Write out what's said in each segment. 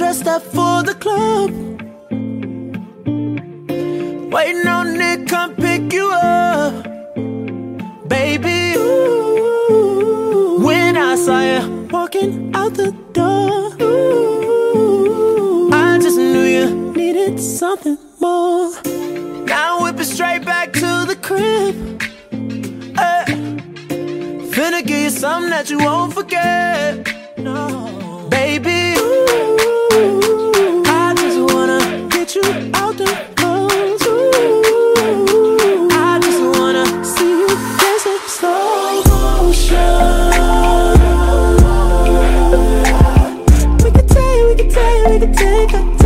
dressed up for the club. Waiting on Nick, come pick you up. Baby, ooh, when I saw you walking out the door, ooh, I just knew you needed something more. Now whip it straight back to the crib. Finna give you something that you won't forget. No, baby, we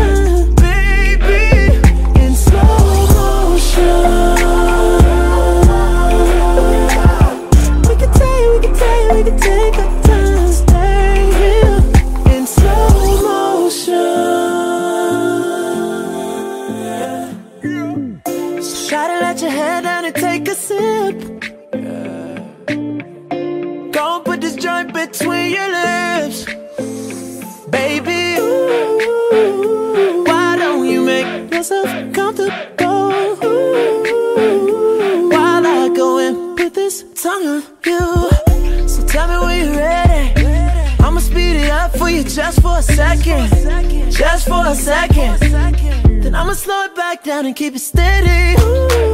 go and put this tongue on you. So tell me when you're ready. I'ma speed it up for you just for a second. Just for a second. Then I'ma slow it back down and keep it steady. Ooh,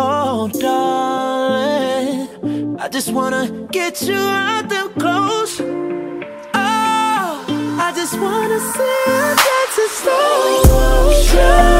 Oh, darling, I just wanna get you out them clothes. Oh, I just wanna see you dancing slow motion.